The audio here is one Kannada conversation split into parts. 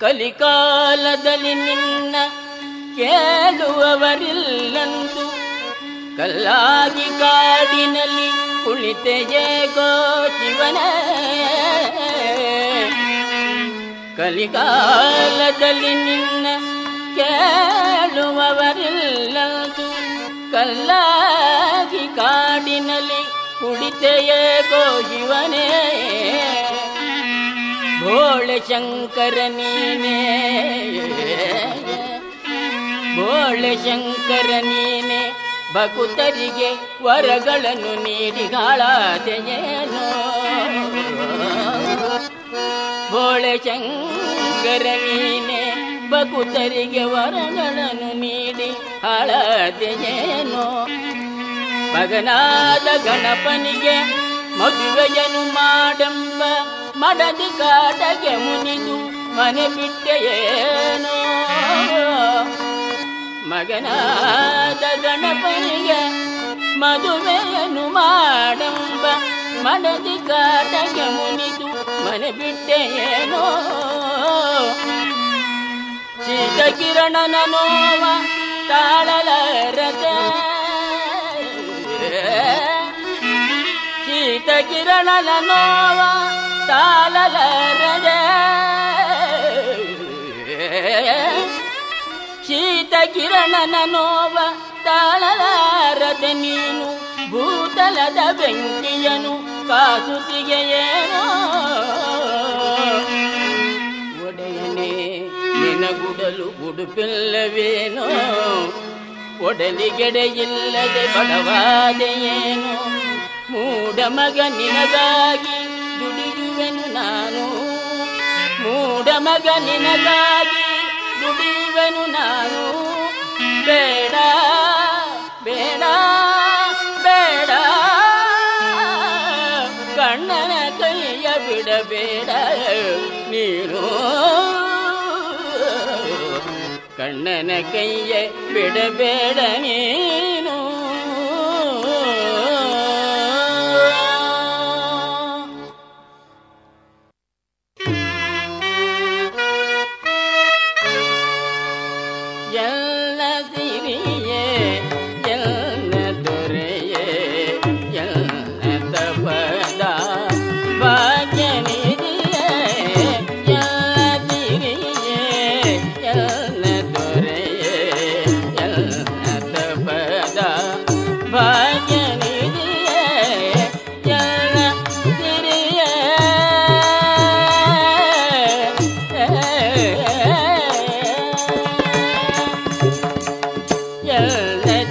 ಕಲಿಕಾಲದಲ್ಲಿ ನಿನ್ನ ಕೇಳುವವರಿಲ್ಲಂದು ಕಲ್ಲಾಗಿ ಕಾಡಿನಲ್ಲಿ ಕುಳಿತೆಯೇ ಗೋ ಜೀವನ ಕಲಿಕಾಲದಲ್ಲಿ ನಿನ್ನ ಕೇಳುವವರಿಲ್ಲಂದು ಕಲ್ಲಾಗಿ ಕಾಡಿನಲ್ಲಿ ಕುಳಿತೆಯೇ ಗೋ ಶಿವನೇ ಭೋಳೆ ಶಂಕರ ನೀನೇ. ಭೋಳೆ ಶಂಕರ ನೀನೇ, ಭಕುತರಿಗೆ ವರಗಳನ್ನು ನೀಡಿ ಗಾಳಾದೆಯೇನು ಭೋಳೆ ಶಂಕರ ನೀನೇ, ಭಕುತರಿಗೆ ವರಗಳನ್ನು ನೀಡಿ ಹಾಳಾದೆಯೇನೋ ಮಗನಾದ ಗಣಪನಿಗೆ ಮದುವೆಯನು ಮಾಡಂಬ, ಮಡದಿ ಕಾಟಗೆ ಮುನಿದು ಮನೆ ಬಿಟ್ಟೆಯೇನೋ ಮಗನಾದ ಗಣಪನಿಗೆ ಮದುವೆಯನು ಮಾಡಂಬ, ಮಡದಿ ಕಾಟಗೆ ಮುನಿದು ಮನೆ ಬಿಟ್ಟೆಯೇನೋ ಶೀತ ಕಿರಣನ ನೋವ ತಾಳಲಾರದೆ. ಶೀತ ಕಿರಣನ ನೋವ ತಾಳಲಾರದೆ. ಶೀತ ಕಿರಣನ ನೋವ ತಾಳಲಾರದೆ ನೀನು, ಭೂತಲದ ಬೆಂಕಿಯನು ಕಾಸುತ್ತಿಗೆಯೇನೋ ಒಡೆಯನೇ, ನಿನಗುಡಲು ಗುಡುಪಿಲ್ಲವೇನೋ ಒಡಲಿಗೆಡೆಯಿಲ್ಲದೆ ಬಡವಾದೆಯೇನು ಮೂಢ ಮಗ ನಿನಗಾಗಿ ದುಡಿಯುವೆನು ನಾನು. ಮೂಡ ಮಗ ನಿನಗಾಗಿ ದುಡಿಯುವೆನು ನಾನು. ಬೇಡ ಬೇಡ ಬೇಡ. ಕಣ್ಣನ ಕೈಯ ಬಿಡಬೇಡ ನೀನು. ಕಣ್ಣನ ಕೈಯ ಬಿಡಬೇಡ ನೀನು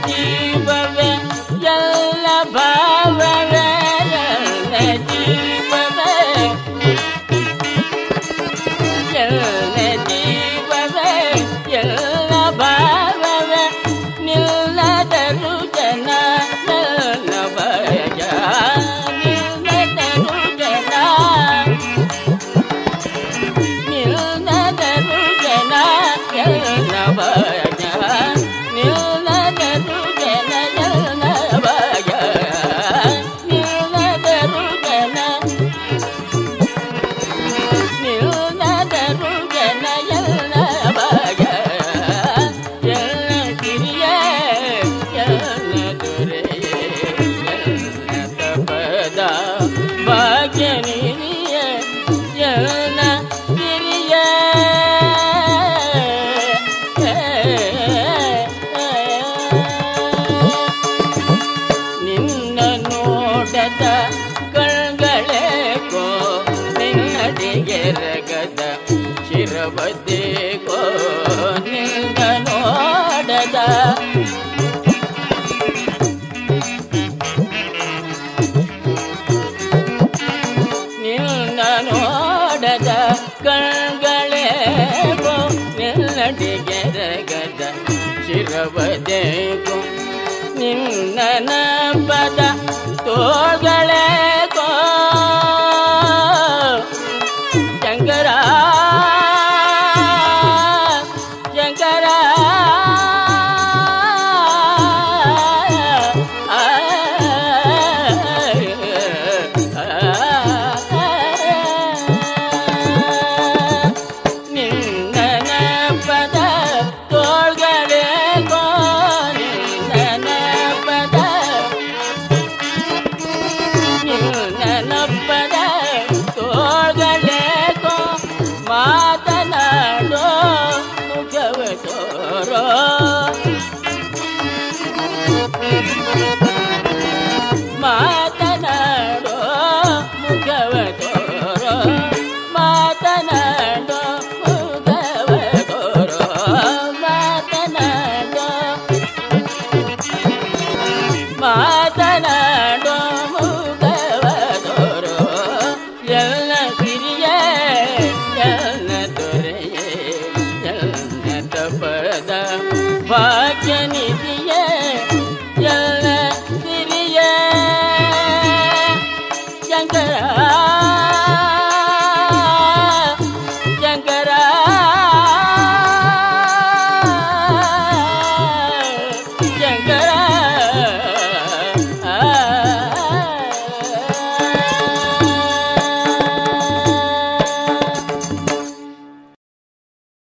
जीव ನಿನ್ನಡಿಗೆರಗದ ಶಿರಬದ್ದೇಕೋ ನಿನ್ನ ನೋಡದ ನಿನ್ನ ನೋಡದ ಕಣ್ಗಳೇಕೋ ನಿನ್ನಡಿಗೆರಗದ ಶಿರಬದೇಕೋ ನಿನ್ನ ಪದ ತೋಳ್ಗಳೇಕೋ na